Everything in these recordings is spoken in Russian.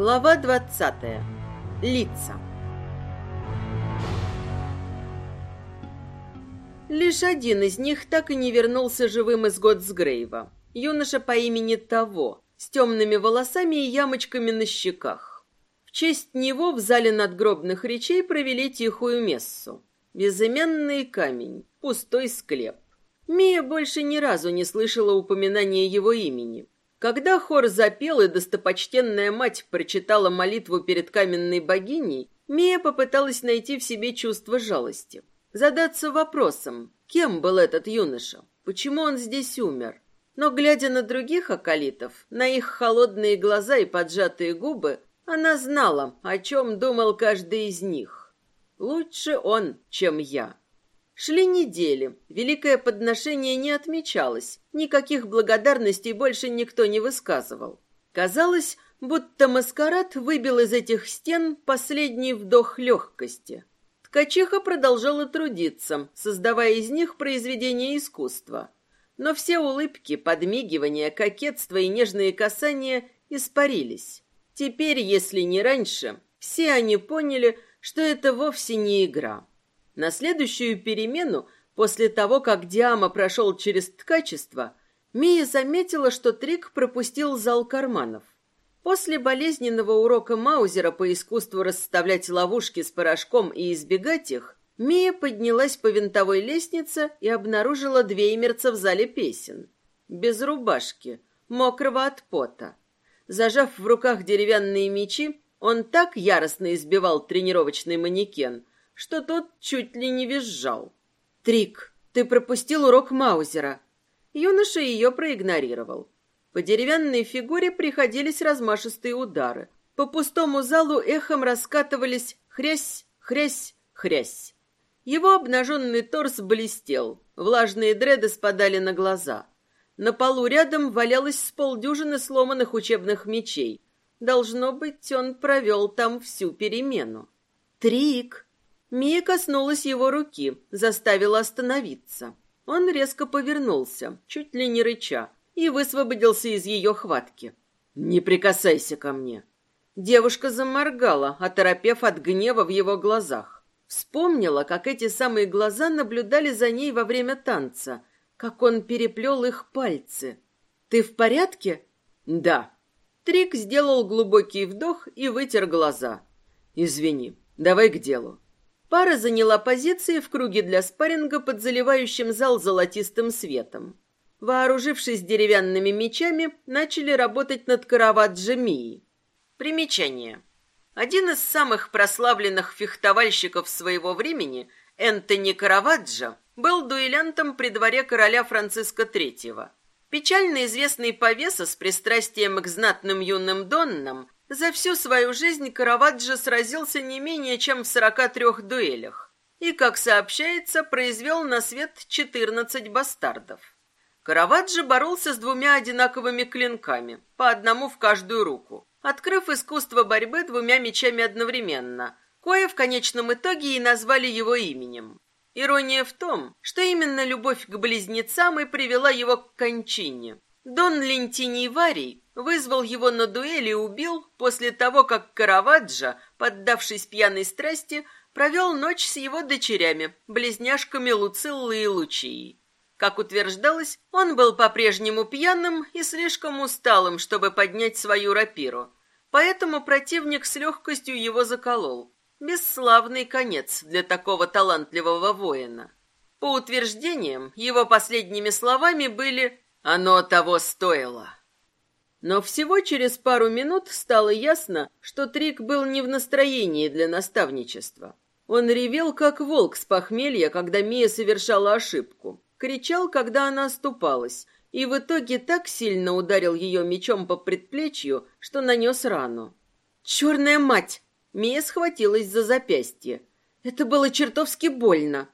Глава 20. Лица. Лишь один из них так и не вернулся живым из Готсгрейва. Юноша по имени Того, с темными волосами и ямочками на щеках. В честь него в зале надгробных речей провели тихую мессу. Безымянный камень, пустой склеп. Мия больше ни разу не слышала упоминания его имени. Когда хор запел и достопочтенная мать прочитала молитву перед каменной богиней, Мия попыталась найти в себе чувство жалости. Задаться вопросом, кем был этот юноша, почему он здесь умер. Но, глядя на других околитов, на их холодные глаза и поджатые губы, она знала, о чем думал каждый из них. Лучше он, чем я. Шли недели, великое подношение не отмечалось, никаких благодарностей больше никто не высказывал. Казалось, будто маскарад выбил из этих стен последний вдох легкости. Ткачиха продолжала трудиться, создавая из них произведения искусства. Но все улыбки, подмигивания, кокетство и нежные касания испарились. Теперь, если не раньше, все они поняли, что это вовсе не игра. На следующую перемену, после того, как Диама прошел через ткачество, Мия заметила, что Трик пропустил зал карманов. После болезненного урока Маузера по искусству расставлять ловушки с порошком и избегать их, Мия поднялась по винтовой лестнице и обнаружила двеймерца в зале песен. Без рубашки, мокрого от пота. Зажав в руках деревянные мечи, он так яростно избивал тренировочный манекен, что тот чуть ли не визжал. «Трик, ты пропустил урок Маузера». Юноша ее проигнорировал. По деревянной фигуре приходились размашистые удары. По пустому залу эхом раскатывались хрясь, хрясь, хрясь. Его обнаженный торс блестел, влажные дреды спадали на глаза. На полу рядом валялось с полдюжины сломанных учебных мечей. Должно быть, он провел там всю перемену. «Трик!» Мия коснулась его руки, заставила остановиться. Он резко повернулся, чуть ли не рыча, и высвободился из ее хватки. «Не прикасайся ко мне!» Девушка заморгала, оторопев от гнева в его глазах. Вспомнила, как эти самые глаза наблюдали за ней во время танца, как он переплел их пальцы. «Ты в порядке?» «Да». Трик сделал глубокий вдох и вытер глаза. «Извини, давай к делу. Пара заняла позиции в круге для спарринга под заливающим зал золотистым светом. Вооружившись деревянными мечами, начали работать над Караваджо Мии. Примечание. Один из самых прославленных фехтовальщиков своего времени, Энтони Караваджо, был дуэлянтом при дворе короля Франциска III. Печально известный повеса с пристрастием к знатным юным доннам за всю свою жизнь Караваджо сразился не менее чем в 43 дуэлях и, как сообщается, произвел на свет 14 бастардов. Караваджо боролся с двумя одинаковыми клинками, по одному в каждую руку, открыв искусство борьбы двумя мечами одновременно, кое в конечном итоге и назвали его именем. Ирония в том, что именно любовь к близнецам и привела его к кончине. Дон Лентиний Варий вызвал его на дуэль и убил после того, как Караваджо, поддавшись пьяной страсти, провел ночь с его дочерями, близняшками Луциллой и Лучией. Как утверждалось, он был по-прежнему пьяным и слишком усталым, чтобы поднять свою рапиру. Поэтому противник с легкостью его заколол. Бесславный конец для такого талантливого воина. По утверждениям, его последними словами были «Оно того стоило». Но всего через пару минут стало ясно, что Трик был не в настроении для наставничества. Он ревел, как волк с похмелья, когда Мия совершала ошибку. Кричал, когда она оступалась, и в итоге так сильно ударил ее мечом по предплечью, что нанес рану. «Черная мать!» Мия схватилась за запястье. «Это было чертовски больно!»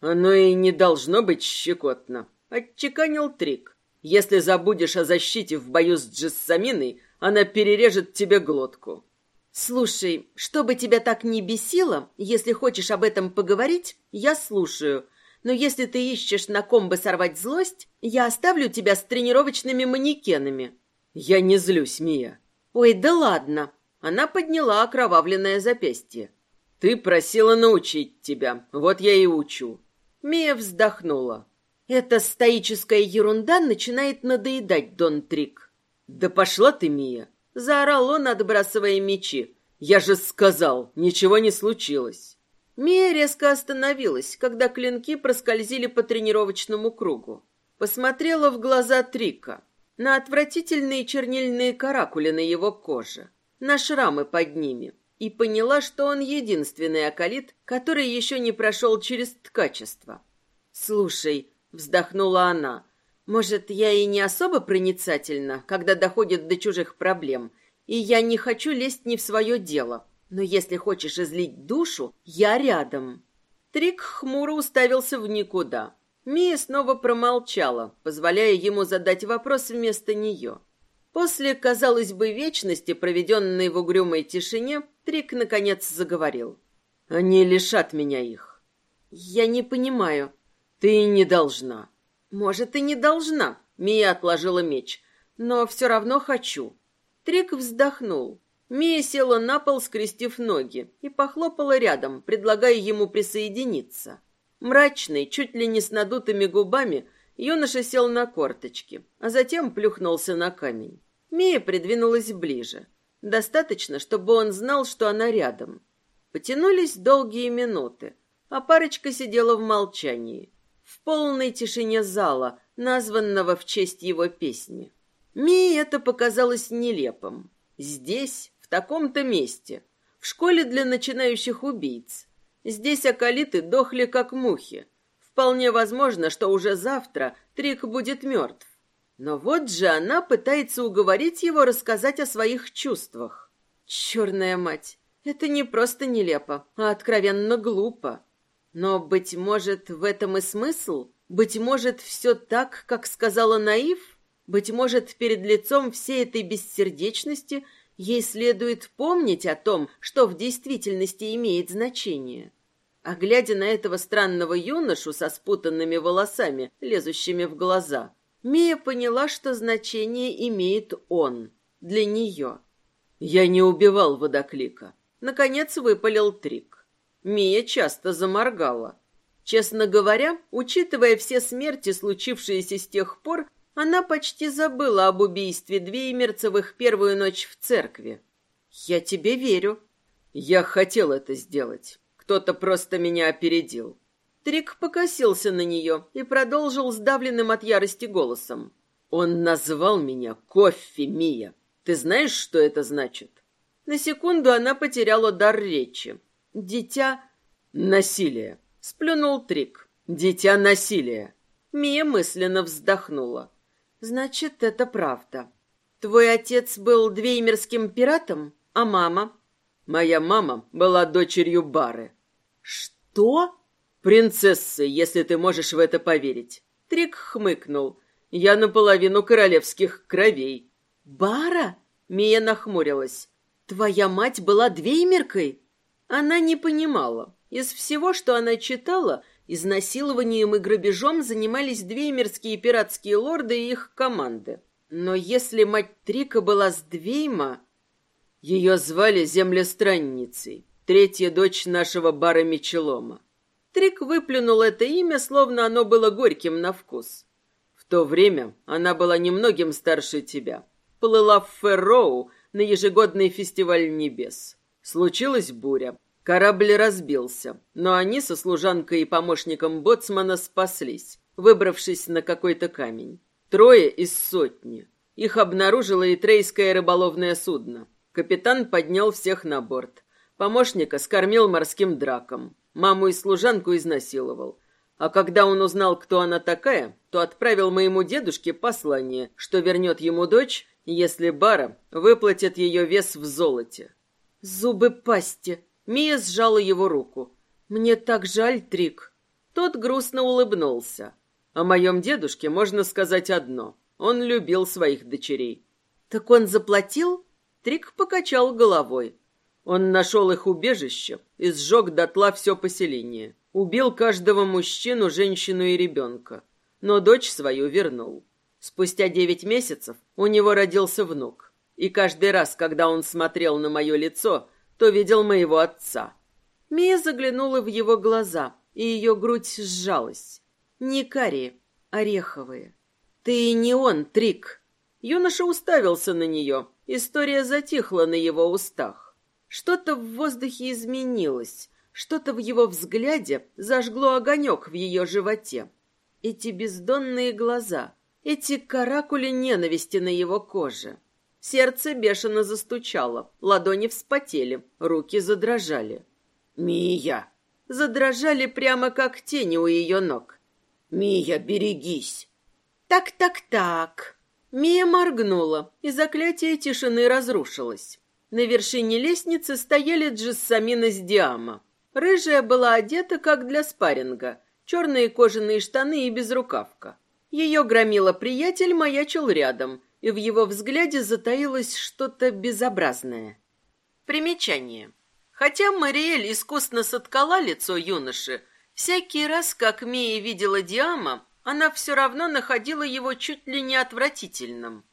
«Оно и не должно быть щекотно», — отчеканил Трик. Если забудешь о защите в бою с Джессаминой, она перережет тебе глотку. Слушай, чтобы тебя так не бесило, если хочешь об этом поговорить, я слушаю. Но если ты ищешь на ком бы сорвать злость, я оставлю тебя с тренировочными манекенами. Я не злюсь, Мия. Ой, да ладно. Она подняла окровавленное запястье. «Ты просила научить тебя, вот я и учу». Мия вздохнула. «Эта стоическая ерунда начинает надоедать, Дон Трик». «Да пошла ты, Мия!» — заорал он, отбрасывая мечи. «Я же сказал, ничего не случилось». Мия резко остановилась, когда клинки проскользили по тренировочному кругу. Посмотрела в глаза Трика, на отвратительные чернильные каракули на его коже, на шрамы под ними, и поняла, что он единственный акалит, который еще не прошел через ткачество. «Слушай», — вздохнула она, — «может, я и не особо проницательна, когда доходит до чужих проблем, и я не хочу лезть не в свое дело, но если хочешь излить душу, я рядом». Трик хмуро уставился в никуда. Мия снова промолчала, позволяя ему задать вопрос вместо нее. После, казалось бы, вечности, проведенной в угрюмой тишине, Трик наконец заговорил. «Они лишат меня их». «Я не понимаю». «Ты не должна». «Может, и не должна», — Мия отложила меч. «Но все равно хочу». Трик вздохнул. Мия села на пол, скрестив ноги, и похлопала рядом, предлагая ему присоединиться. Мрачный, чуть ли не с надутыми губами, юноша сел на корточки, а затем плюхнулся на камень. Мия придвинулась ближе. Достаточно, чтобы он знал, что она рядом. Потянулись долгие минуты, а парочка сидела в молчании, в полной тишине зала, названного в честь его песни. Мии это показалось нелепым. Здесь, в таком-то месте, в школе для начинающих убийц, Здесь акалиты дохли, как мухи. Вполне возможно, что уже завтра Трик будет мертв. Но вот же она пытается уговорить его рассказать о своих чувствах. Черная мать, это не просто нелепо, а откровенно глупо. Но, быть может, в этом и смысл? Быть может, все так, как сказала Наив? Быть может, перед лицом всей этой бессердечности ей следует помнить о том, что в действительности имеет значение. А глядя на этого странного юношу со спутанными волосами, лезущими в глаза, Мия поняла, что значение имеет он для нее. «Я не убивал водоклика». Наконец выпалил Трик. Мия часто заморгала. Честно говоря, учитывая все смерти, случившиеся с тех пор, она почти забыла об убийстве Двеймерцевых первую ночь в церкви. «Я тебе верю». «Я хотел это сделать. Кто-то просто меня опередил. Трик покосился на нее и продолжил сдавленным от ярости голосом. Он назвал меня Кофе Мия. Ты знаешь, что это значит? На секунду она потеряла дар речи. Дитя насилия. Сплюнул Трик. Дитя насилия. Мия мысленно вздохнула. Значит, это правда. Твой отец был двеймерским пиратом, а мама? Моя мама была дочерью Бары. «Что?» «Принцессы, если ты можешь в это поверить». Трик хмыкнул. «Я наполовину королевских кровей». «Бара?» Мия нахмурилась. «Твоя мать была двеймеркой?» Она не понимала. Из всего, что она читала, изнасилованием и грабежом занимались двеймерские пиратские лорды и их команды. Но если мать Трика была с Двейма... Ее звали Землестранницей третья дочь нашего бара Мечелома. Трик выплюнул это имя, словно оно было горьким на вкус. В то время она была немногим старше тебя. Плыла в Ферроу на ежегодный фестиваль небес. Случилась буря. Корабль разбился, но они со служанкой и помощником боцмана спаслись, выбравшись на какой-то камень. Трое из сотни. Их обнаружило и трейское рыболовное судно. Капитан поднял всех на борт. Помощника скормил морским драком. Маму и служанку изнасиловал. А когда он узнал, кто она такая, то отправил моему дедушке послание, что вернет ему дочь, если Бара выплатит ее вес в золоте. Зубы пасти. Мия сжала его руку. Мне так жаль, Трик. Тот грустно улыбнулся. О моем дедушке можно сказать одно. Он любил своих дочерей. Так он заплатил? Трик покачал головой. Он нашел их убежище и сжег дотла все поселение. Убил каждого мужчину, женщину и ребенка. Но дочь свою вернул. Спустя девять месяцев у него родился внук. И каждый раз, когда он смотрел на мое лицо, то видел моего отца. Мия заглянула в его глаза, и ее грудь сжалась. Не карие, ореховые. «Ты не он, Трик!» Юноша уставился на нее. История затихла на его устах. Что-то в воздухе изменилось. Что-то в его взгляде зажгло огонек в ее животе. Эти бездонные глаза, эти каракули ненависти на его коже. Сердце бешено застучало, ладони вспотели, руки задрожали. «Мия!» Задрожали прямо как тени у ее ног. «Мия, берегись!» «Так-так-так!» Мия моргнула, и заклятие тишины разрушилось. На вершине лестницы стояли Джессамина с Диама. Рыжая была одета, как для спарринга. Черные кожаные штаны и безрукавка. Ее громила приятель, маячил рядом, и в его взгляде затаилось что-то безобразное. Примечание. Хотя Мариэль искусно соткала лицо юноши, всякий раз, как Мия видела Диама, она все равно находила его чуть ли не отвратительным.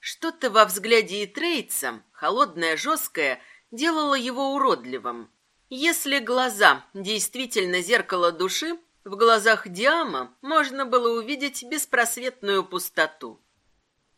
Что-то во взгляде и Трейца, холодное, жесткое, делало его уродливым. Если глаза действительно зеркало души, в глазах Диама можно было увидеть беспросветную пустоту.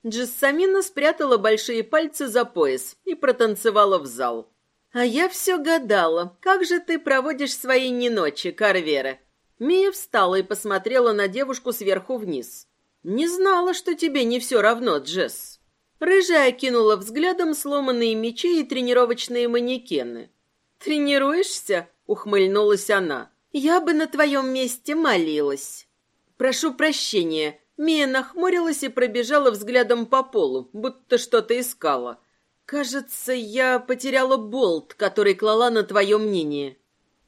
Джессамина спрятала большие пальцы за пояс и протанцевала в зал. «А я все гадала, как же ты проводишь свои неночи, Карвера?» Мия встала и посмотрела на девушку сверху вниз. «Не знала, что тебе не все равно, Джесс». Рыжая окинула взглядом сломанные мечи и тренировочные манекены. «Тренируешься?» — ухмыльнулась она. «Я бы на твоем месте молилась». «Прошу прощения». Мия нахмурилась и пробежала взглядом по полу, будто что-то искала. «Кажется, я потеряла болт, который клала на твое мнение».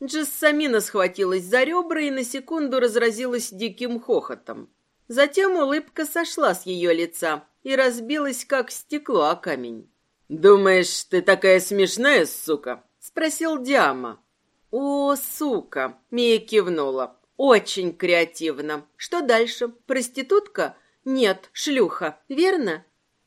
Джессамина схватилась за ребра и на секунду разразилась диким хохотом. Затем улыбка сошла с ее лица и разбилась, как стекло о камень. «Думаешь, ты такая смешная, сука?» — спросил Диама. «О, сука!» — Мия кивнула. «Очень креативно. Что дальше? Проститутка? Нет, шлюха, верно?»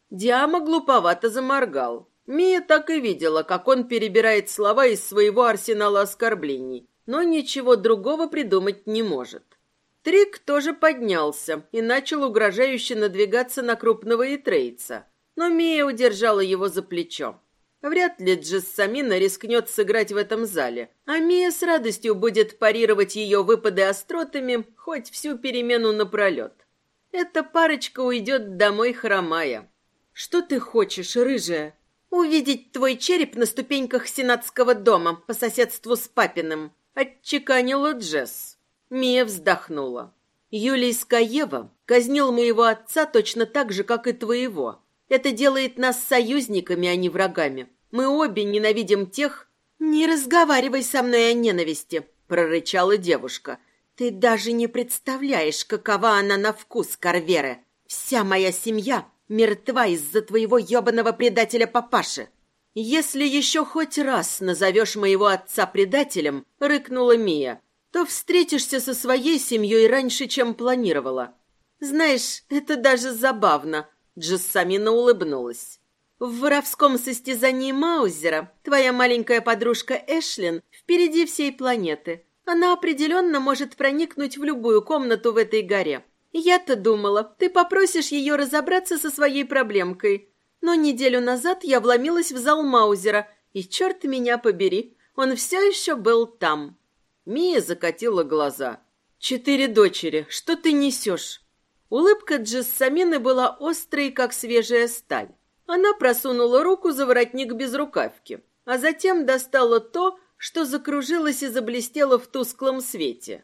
Диама глуповато заморгал. Мия так и видела, как он перебирает слова из своего арсенала оскорблений, но ничего другого придумать не может. Трик тоже поднялся и начал угрожающе надвигаться на крупного итрейца, но Мия удержала его за плечо. Вряд ли Джессамина рискнет сыграть в этом зале, а Мия с радостью будет парировать ее выпады остротами хоть всю перемену напролет. Эта парочка уйдет домой хромая, «Что ты хочешь, рыжая?» «Увидеть твой череп на ступеньках сенатского дома по соседству с папиным», — отчеканила Джесс. Мия вздохнула. «Юлий Скаева казнил моего отца точно так же, как и твоего. Это делает нас союзниками, а не врагами. Мы обе ненавидим тех...» «Не разговаривай со мной о ненависти», — прорычала девушка. «Ты даже не представляешь, какова она на вкус, Карверы. Вся моя семья мертва из-за твоего ебаного предателя папаши. Если еще хоть раз назовешь моего отца предателем, рыкнула Мия, то встретишься со своей семьей раньше, чем планировала. Знаешь, это даже забавно, Джессамина улыбнулась. В воровском состязании Маузера твоя маленькая подружка Эшлин впереди всей планеты. Она определенно может проникнуть в любую комнату в этой горе. Я-то думала, ты попросишь ее разобраться со своей проблемкой. Но неделю назад я вломилась в зал Маузера, и черт меня побери, он все еще был там. Мия закатила глаза. «Четыре дочери, что ты несешь?» Улыбка Джессамины была острой, как свежая сталь. Она просунула руку за воротник без рукавки, а затем достала то, что закружилось и заблестело в тусклом свете.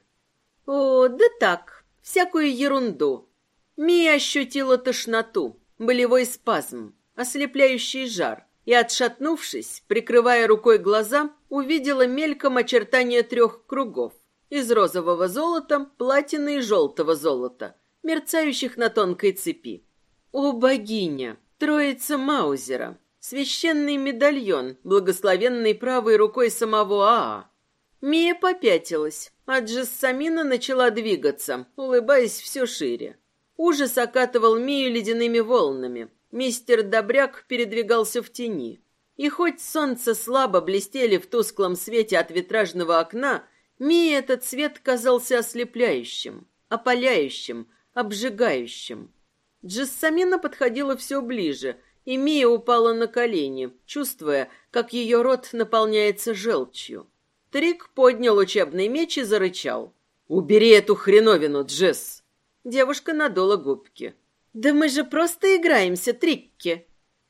«О, да так, всякую ерунду. Мия ощутила тошноту, болевой спазм, ослепляющий жар, и, отшатнувшись, прикрывая рукой глаза, увидела мельком очертания трех кругов из розового золота, платины и желтого золота, мерцающих на тонкой цепи. О, богиня! Троица Маузера! Священный медальон, благословенный правой рукой самого Аа. Мия попятилась, а Джессамина начала двигаться, улыбаясь все шире. Ужас окатывал Мию ледяными волнами. мистер Добряк передвигался в тени. И хоть солнце слабо блестели в тусклом свете от витражного окна, Мии этот свет казался ослепляющим, опаляющим, обжигающим. Джессамина подходила все ближе, и Мия упала на колени, чувствуя, как ее рот наполняется желчью. Трик поднял учебный меч и зарычал. «Убери эту хреновину, Джесс!» Девушка надула губки. «Да мы же просто играемся, Трикки!»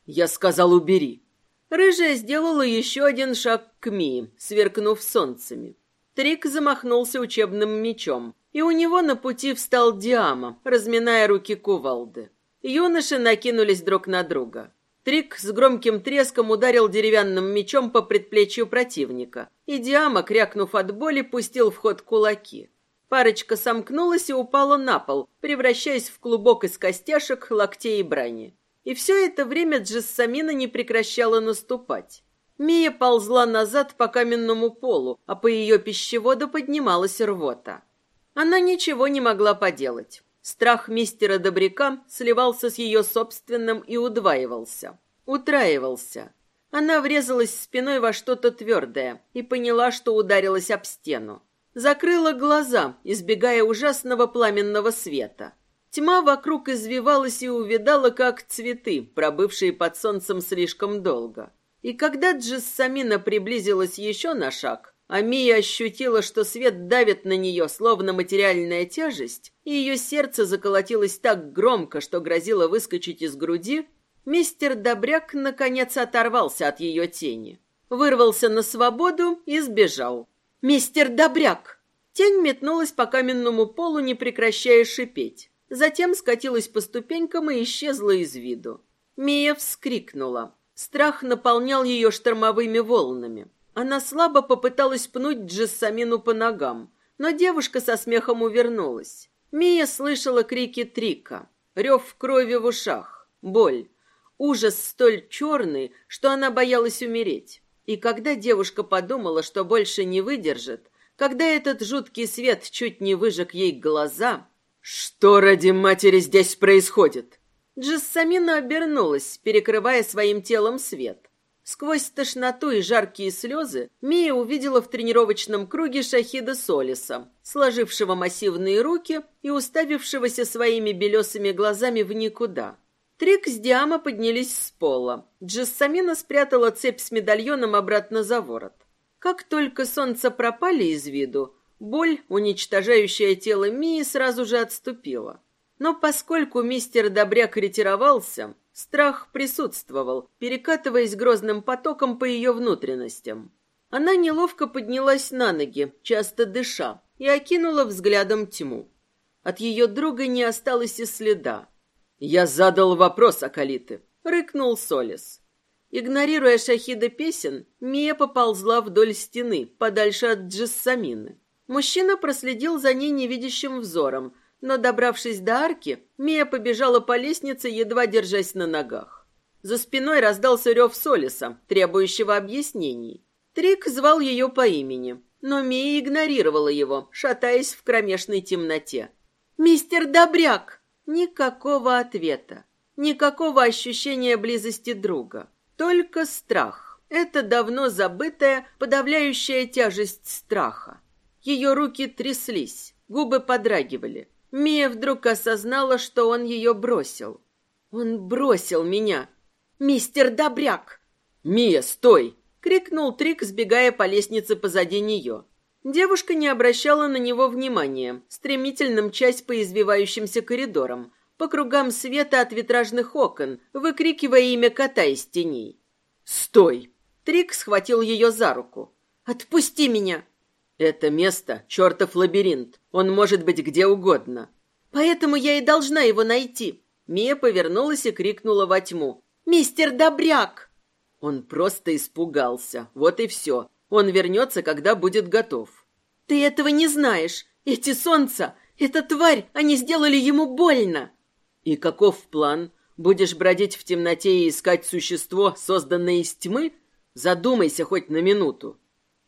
«Я сказал, убери!» Рыжая сделала еще один шаг к Мии, сверкнув солнцами. Трик замахнулся учебным мечом, и у него на пути встал Диама, разминая руки кувалды. Юноши накинулись друг на друга. Трик с громким треском ударил деревянным мечом по предплечью противника, и Диама, крякнув от боли, пустил в ход кулаки. Парочка сомкнулась и упала на пол, превращаясь в клубок из костяшек, локтей и брани. И все это время Джессамина не прекращала наступать. Мия ползла назад по каменному полу, а по ее пищеводу поднималась рвота. Она ничего не могла поделать. Страх мистера Добряка сливался с ее собственным и удваивался, утраивался. Она врезалась спиной во что-то твердое и поняла, что ударилась об стену. Закрыла глаза, избегая ужасного пламенного света. Тьма вокруг извивалась и увидала, как цветы, пробывшие под солнцем слишком долго. И когда Джессамина приблизилась еще на шаг, а Мия ощутила, что свет давит на нее, словно материальная тяжесть, и ее сердце заколотилось так громко, что грозило выскочить из груди, мистер Добряк наконец оторвался от ее тени, вырвался на свободу и сбежал. «Мистер Добряк!» Тень метнулась по каменному полу, не прекращая шипеть. Затем скатилась по ступенькам и исчезла из виду. Мия вскрикнула. Страх наполнял ее штормовыми волнами. Она слабо попыталась пнуть Джессамину по ногам, но девушка со смехом увернулась. Мия слышала крики Трика, рев крови в ушах, боль, ужас столь черный, что она боялась умереть. И когда девушка подумала, что больше не выдержит, когда этот жуткий свет чуть не выжег ей глаза... «Что ради матери здесь происходит?» Джессамина обернулась, перекрывая своим телом свет. Сквозь тошноту и жаркие слезы Мия увидела в тренировочном круге Шахида Солиса, сложившего массивные руки и уставившегося своими белесыми глазами в никуда. Трик с Диама поднялись с пола. Джессамина спрятала цепь с медальоном обратно за ворот. Как только солнце пропали из виду, боль, уничтожающая тело Мии, сразу же отступила. Но поскольку мистер Добряк ретировался, страх присутствовал, перекатываясь грозным потоком по ее внутренностям. Она неловко поднялась на ноги, часто дыша, и окинула взглядом тьму. От ее друга не осталось и следа. «Я задал вопрос, Акалиты», — рыкнул Солис. Игнорируя шахида песен, Мия поползла вдоль стены, подальше от Джессамины. Мужчина проследил за ней невидящим взором, но, добравшись до арки, Мия побежала по лестнице, едва держась на ногах. За спиной раздался рев Солиса, требующего объяснений. Трик звал ее по имени, но Мия игнорировала его, шатаясь в кромешной темноте. «Мистер Добряк!» Никакого ответа, никакого ощущения близости друга, только страх. Это давно забытая, подавляющая тяжесть страха. Ее руки тряслись, губы подрагивали. Мия вдруг осознала, что он ее бросил. Он бросил меня. «Мистер Добряк!» «Мия, стой!» — крикнул Трик, сбегая по лестнице позади нее. Девушка не обращала на него внимания, стремительно мчась по извивающимся коридорам, по кругам света от витражных окон, выкрикивая имя кота из теней. «Стой!» Трик схватил ее за руку. «Отпусти меня!» «Это место — чертов лабиринт. Он может быть где угодно». «Поэтому я и должна его найти!» Мия повернулась и крикнула во тьму. «Мистер Добряк!» Он просто испугался. Вот и все. Он вернется, когда будет готов. Ты этого не знаешь. Эти солнца, эта тварь, они сделали ему больно. И каков план? Будешь бродить в темноте и искать существо, созданное из тьмы? Задумайся хоть на минуту.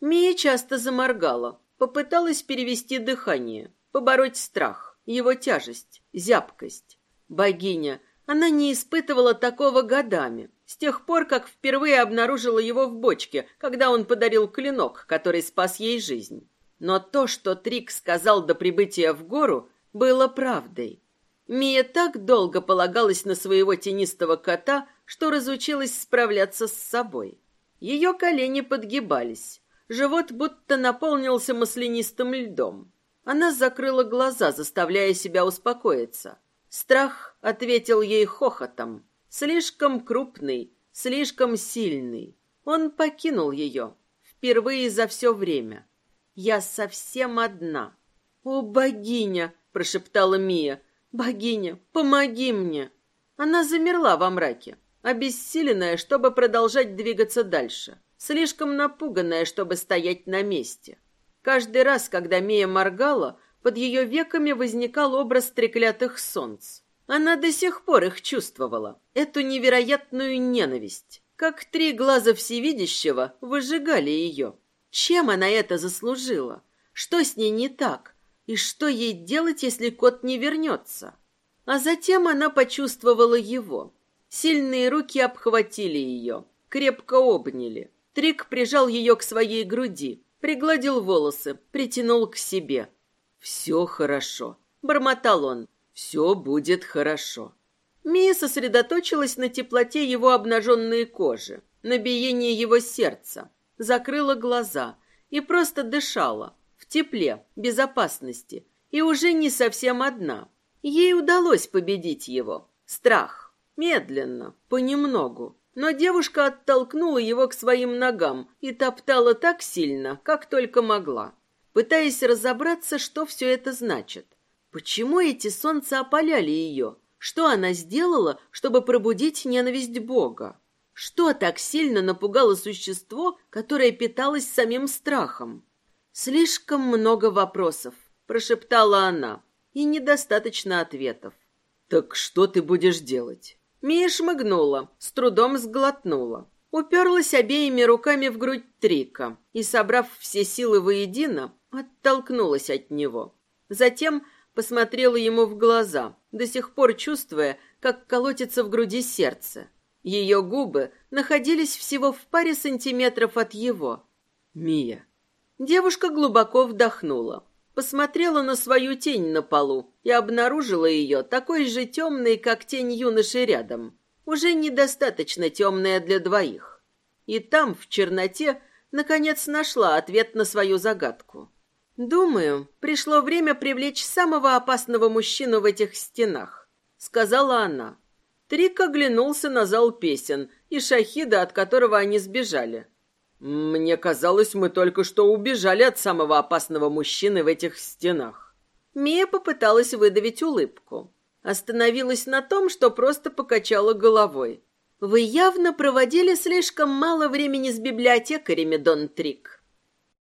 Мия часто заморгала, попыталась перевести дыхание, побороть страх, его тяжесть, зябкость. Богиня, Она не испытывала такого годами, с тех пор, как впервые обнаружила его в бочке, когда он подарил клинок, который спас ей жизнь. Но то, что Трик сказал до прибытия в гору, было правдой. Мия так долго полагалась на своего тенистого кота, что разучилась справляться с собой. Ее колени подгибались, живот будто наполнился маслянистым льдом. Она закрыла глаза, заставляя себя успокоиться. Страх ответил ей хохотом. Слишком крупный, слишком сильный. Он покинул ее. Впервые за все время. Я совсем одна. «О, богиня!» — прошептала Мия. «Богиня, помоги мне!» Она замерла во мраке, обессиленная, чтобы продолжать двигаться дальше, слишком напуганная, чтобы стоять на месте. Каждый раз, когда Мия моргала, под ее веками возникал образ треклятых солнц. Она до сих пор их чувствовала, эту невероятную ненависть. Как три глаза всевидящего выжигали ее. Чем она это заслужила? Что с ней не так? И что ей делать, если кот не вернется? А затем она почувствовала его. Сильные руки обхватили ее, крепко обняли. Трик прижал ее к своей груди, пригладил волосы, притянул к себе. «Все хорошо», — бормотал он. «Все будет хорошо». Мия сосредоточилась на теплоте его обнаженной кожи, на биении его сердца, закрыла глаза и просто дышала, в тепле, безопасности, и уже не совсем одна. Ей удалось победить его. Страх. Медленно, понемногу. Но девушка оттолкнула его к своим ногам и топтала так сильно, как только могла пытаясь разобраться, что все это значит. Почему эти солнца опаляли ее? Что она сделала, чтобы пробудить ненависть Бога? Что так сильно напугало существо, которое питалось самим страхом? Слишком много вопросов, прошептала она, и недостаточно ответов. Так что ты будешь делать? Мия шмыгнула, с трудом сглотнула. Уперлась обеими руками в грудь Трика и, собрав все силы воедино, оттолкнулась от него. Затем посмотрела ему в глаза, до сих пор чувствуя, как колотится в груди сердце. Ее губы находились всего в паре сантиметров от его. «Мия». Девушка глубоко вдохнула, посмотрела на свою тень на полу и обнаружила ее такой же темной, как тень юноши рядом уже недостаточно темная для двоих. И там, в черноте, наконец нашла ответ на свою загадку. «Думаю, пришло время привлечь самого опасного мужчину в этих стенах», — сказала она. Трик оглянулся на зал песен и Шахида, от которого они сбежали. «Мне казалось, мы только что убежали от самого опасного мужчины в этих стенах». Мия попыталась выдавить улыбку. Остановилась на том, что просто покачала головой. «Вы явно проводили слишком мало времени с библиотекарями, Дон Трик».